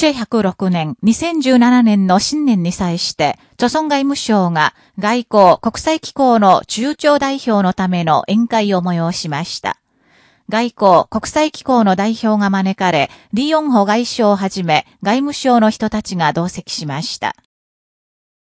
チェ106年、2017年の新年に際して、著村外務省が外交国際機構の中長代表のための宴会を催しました。外交国際機構の代表が招かれ、リヨンホ外相をはじめ外務省の人たちが同席しました。